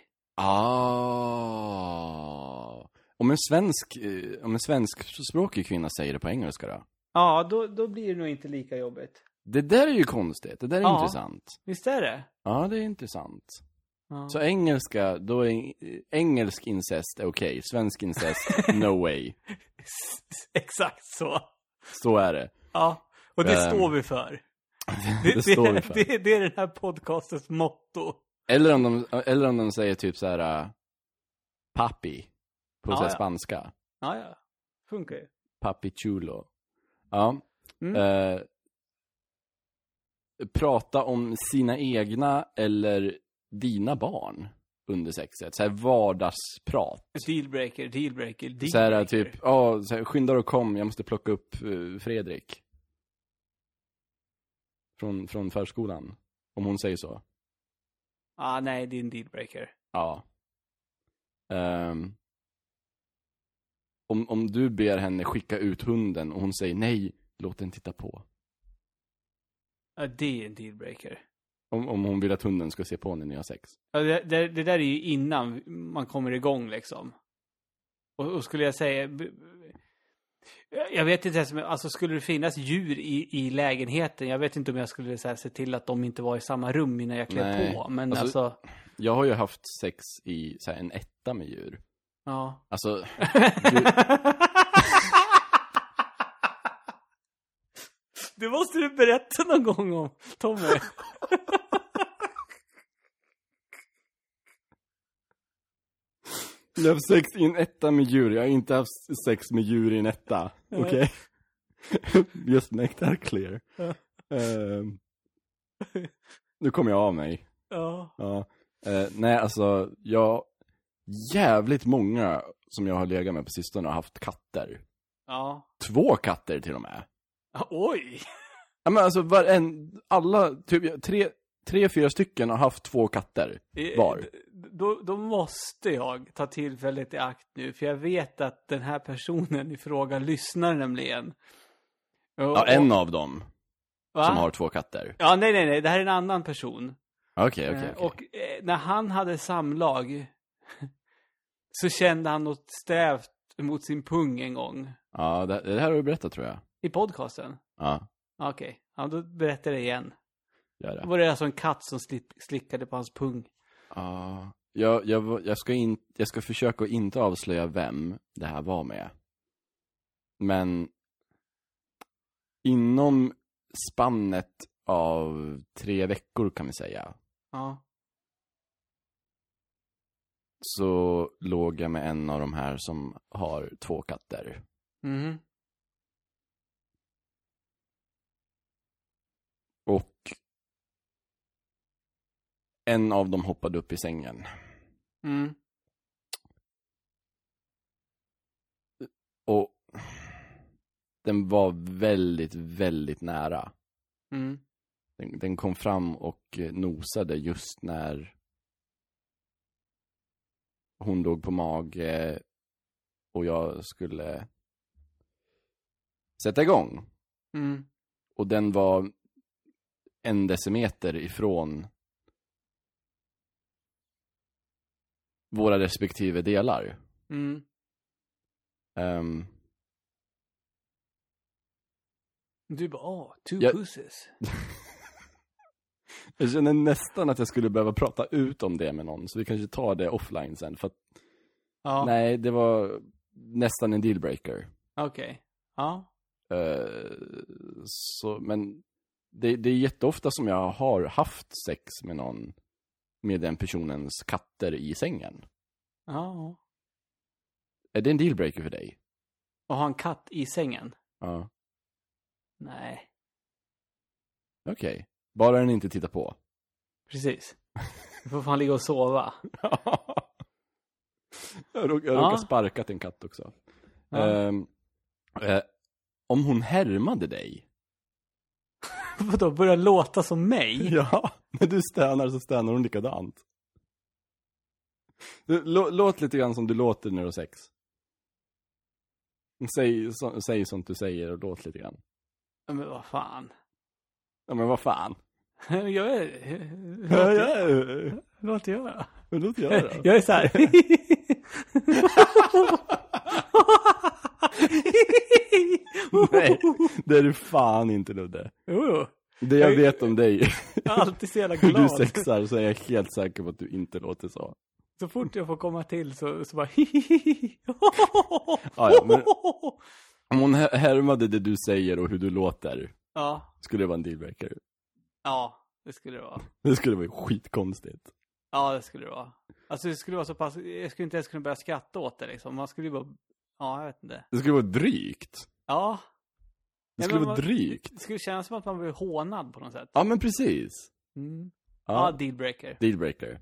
Ah. Om en svensk, eh, om en svenskspråkig kvinna säger det på engelska då? Ja, då, då blir det nog inte lika jobbigt. Det där är ju konstigt, det där är Ja. intressant. Visst är det? Ja, det är intressant. Ja. Så engelska, då är eh, engelsk incest okej, svensk incest, no way. Exakt så. Så är det. Ja, och det Ehm, står vi för. Det, Det, står vi för. det, det är den här podcastens motto. Eller, om de, eller om de säger typ så här uh, papi, på Ja, så ja. spanska. Ja, ja. Funkar ju. Papi chulo. Ja. Mm. Eh, prata om sina egna eller dina barn under sexet. Så här vardagsprat. Dealbreaker, dealbreaker, dealbreaker. Så här typ, ja, här, skynda och kom, jag måste plocka upp eh, Fredrik. Från, från förskolan. Om hon säger så. Ah, nej, det är en dealbreaker. Ja. Ehm, om, om du ber henne skicka ut hunden och hon säger nej, låt den titta på. Ja, det är en dealbreaker. Om, om hon vill att hunden ska se på när ni har sex. Ja, det, det, det där är ju innan man kommer igång liksom. Och, och skulle jag säga... Jag vet inte ens, alltså skulle det finnas djur i, i lägenheten? Jag vet inte om jag skulle så här, se till att de inte var i samma rum innan jag Nej, på. Men alltså- alltså, Jag har ju haft sex i så här, en etta med djur. ja. Alltså, Det måste du berätta någon gång om, Tommy. jag har haft sex i en etta med djur. Jag har inte haft sex med djur i en etta. Okej? Just make that clear. Ehm, Nu kommer jag av mig. Ja. Ja. Eh, nej, alltså, jag... Jävligt många som jag har legat med på sistone har haft katter. Ja. Två katter till och med. Oj! Ja, men alltså, var en, alla, typ, tre, tre, fyra stycken har haft två katter var. Eh, Då, då måste jag ta tillfället i akt nu, för jag vet att den här personen i fråga lyssnar nämligen. Och, Ja, en av dem va? som har två katter. Ja, nej, nej, nej, det här är en annan person. Okej, okej, Eh, okej. Och eh, när han hade samlag så kände han något strävt mot sin pung en gång. Ja, det, det här har du berättat tror jag. I podcasten? Ja, Okej, ja, då berättar jag det igen. gör det. var det alltså en katt som slick, slickade på hans pung. Ja, jag, jag, jag, ska in, jag ska försöka att inte avslöja vem det här var med. Men inom spannet av tre veckor kan vi säga, Ja. så låg jag med en av de här som har två katter. Mhm. Och en av dem hoppade upp i sängen. Mm. Och den var väldigt, väldigt nära. Mm. Den, den kom fram och nosade just när hon låg på mage och jag skulle sätta igång. Mm. Och den var en decimeter ifrån våra respektive delar. Mm. Ehm, Du bara, åh, two Jag- pussies. jag känner nästan att jag skulle behöva prata ut om det med någon, så vi kanske tar det offline sen. För att, Ja, nej, det var nästan en dealbreaker. okej. Ja. Eh, så, men det, det är jätteofta som jag har haft sex med någon med den personens katter i sängen. Ja. Är det en dealbreaker för dig? Och ha en katt i sängen? Ja. Nej, Okej. Bara den inte tittar på. precis. Du får fan ligga och sova. jag råkar, Ja. sparka till en katt också. Ja. Ehm, eh, om hon härmade dig? Vadå, börja låta som mig? Ja, när du stönar så stönar hon likadant. Du, lå, låt lite grann som du låter när du har sex. Säg, så, säg sånt du säger och låt lite grann. Men vad fan. Ja men vad fan. Jag är... Ja, Låt, ja, låt göra. men låt göra då. Jag är så här. Nej, det är du fan inte Ludde. Jo, jo. Det jag vet om dig, Jag är alltid så jävla hur du glad. sexar, så är jag helt säker på att du inte låter så. Så fort jag får komma till så, så bara Ja, ja, men- Om hon här- härmade det du säger och hur du låter, ja, skulle det vara en dealbreaker. ja, det skulle det vara. Det skulle vara skitkonstigt. Ja, det skulle det vara. Alltså det skulle vara så pass, jag skulle inte ens kunna börja skratta åt det liksom. Man skulle ju bara, ja, jag vet inte. Det skulle vara drygt. Ja, Det skulle vara vad- drygt. det skulle kännas som att man blev hånad på något sätt. Ja men precis. Mm. Ja, Ja, dealbreaker. dealbreaker.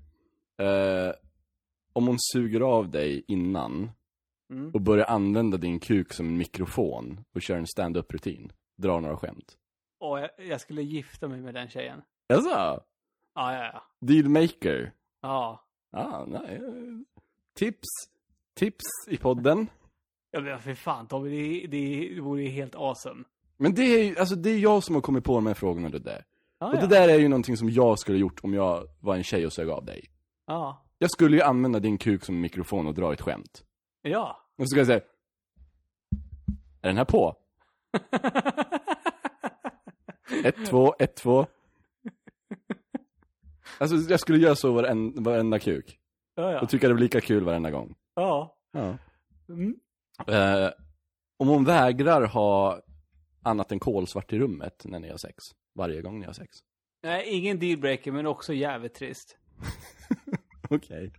Eh, om hon suger av dig innan Mm. och börjar använda din kuk som en mikrofon och kör en stand-up rutin. Dra några skämt. Och jag, jag skulle gifta mig med den tjejen. Alltså, Ja, ja, ja. dealmaker. Ja, Ah, nej. Tips. Tips i podden. Ja men för fan Tommy, det, det, det vore ju helt awesome. Men det är ju, alltså det är jag som har kommit på de här frågorna det där. Ja, Och ja. det där är ju någonting som jag skulle gjort om jag var en tjej och sög av dig. Ja. Jag skulle ju använda din kuk som mikrofon och dra ett skämt. Ja. Och så ska jag säga, är den här på? Ett, två, ett, två. Alltså jag skulle göra så varenda, varenda kuk. Ja, ja. Och tycka det blir lika kul varenda gång. Ja. Ja. Mm. Eh, om hon vägrar ha annat än kolsvart i rummet när ni har sex. Varje gång ni har sex. Nej, ingen dealbreaker, men också jävligt trist. Okej.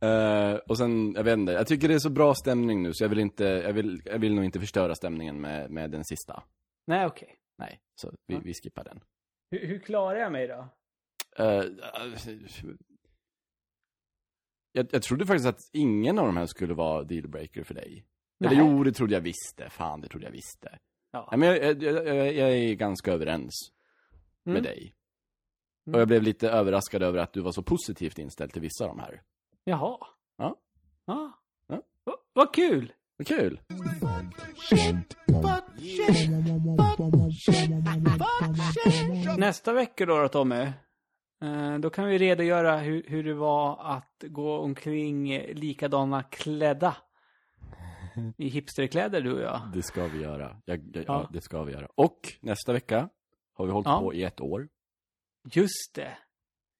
Eh, och sen, jag vet inte, jag tycker det är så bra stämning nu så jag vill inte, jag vill, jag vill nog inte förstöra stämningen med, med den sista. Nej, okej. Nej, så vi, Ja. vi skippar den. Hur, hur klarar jag mig då? Eh, jag, jag trodde faktiskt att ingen av de här skulle vara dealbreaker för dig. Eller Nej. jo, det trodde jag visste. Fan, det trodde jag visste. Ja. Nej, men jag, jag, jag, jag är ganska överens Mm. med dig. Mm. Och jag blev lite överraskad över att du var så positivt inställd till vissa av de här. Jaha. Ja. Ja. Ja. Va- Vad kul! Vad kul! Nästa vecka då, då Tommy. Eh, Då kan vi redogöra hur, hur det var att gå omkring likadana klädda. I hipsterkläder du och jag. Det ska vi göra. Jag, jag, ja. Det ska vi göra. Och nästa vecka har vi hållit Ja. på i ett år. Just det.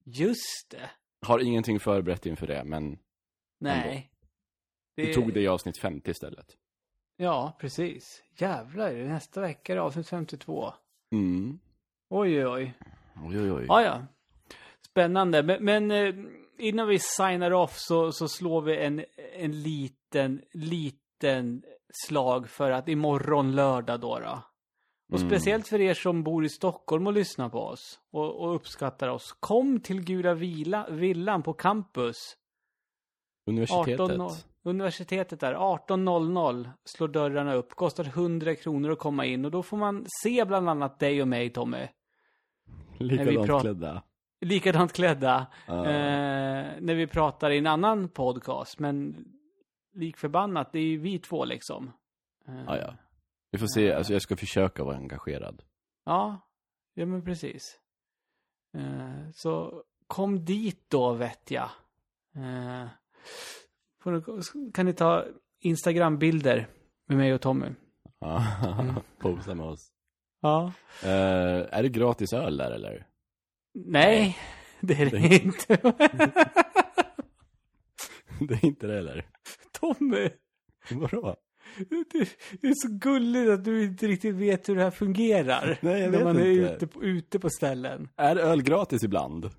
Just det. Har ingenting förberett inför det, men Nej. vi tog det i avsnitt 50 istället. Ja, precis. Jävlar, nästa vecka är det avsnitt 52. Mm. Oj, oj, oj. Oj, oj, oj. Ja, ja. Spännande. Men, men eh, innan vi signar off så, så slår vi en, en liten, liten slag för att imorgon lördag då. då. Och Mm. speciellt för er som bor i Stockholm och lyssnar på oss och, och uppskattar oss. Kom till Gula Vila, Villan på campus. Universitetet. 18, universitetet där, 18.00 slår dörrarna upp. Kostar 100 kronor att komma in och då får man se bland annat dig och mig Tommy. Likadant klädda. Likadant klädda. Ja. Eh, när vi pratar i en annan podcast. Men lik förbannat, det är ju vi två liksom. Eh, Ja, ja. Vi får se, alltså jag ska försöka vara engagerad. Ja, ja men precis. Eh, så kom dit då vet jag. Eh, kan ni ta Instagram-bilder med mig och Tommy? Ja, posa med oss. Ja. Eh, är det gratis öl där eller? Nej, det är det Det- inte. det är inte det eller? Tommy, Vadå? det, det är så gulligt att du inte riktigt vet hur det här fungerar. Nej, jag när vet man är inte. ute på, ute på ställen. Är öl gratis ibland?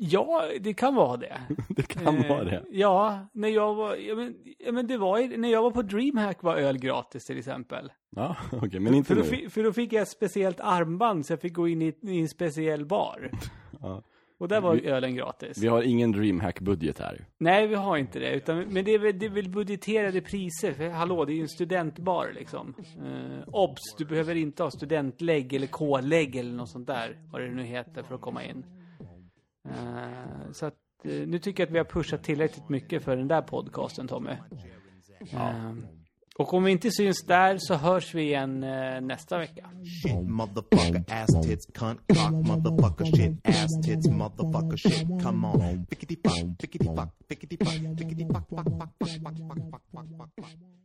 Ja, det kan vara det. Det kan Eh, vara det. Ja, när jag var, ja men, ja, men det var när jag var på DreamHack var öl gratis till exempel. Ja, okej, men inte För då, nu. fi, för då fick jag ett speciellt armband så jag fick gå in i, i en speciell bar. Ja. Och där var Vi- ölen gratis. Vi har ingen DreamHack-budget här. Nej, vi har inte det. Utan, men det är, väl, det är väl budgeterade priser. För hallå, det är ju en studentbar liksom. Eh, obs, du behöver inte ha studentlägg eller K-lägg eller något sånt där. Vad det nu heter för att komma in. Eh, så att, eh, nu tycker jag att vi har pushat tillräckligt mycket för den där podcasten, Tommy. Eh, och om vi inte syns där så hörs vi igen eh, nästa vecka. Shit, motherfucker, ass tits, cunt, cock, motherfucker, shit, ass tits, motherfucker, shit, come on. Bickety fuck, bickety fuck, bickety fuck, bickety fuck, fuck, fuck, fuck, fuck, fuck, fuck, fuck, fuck, fuck.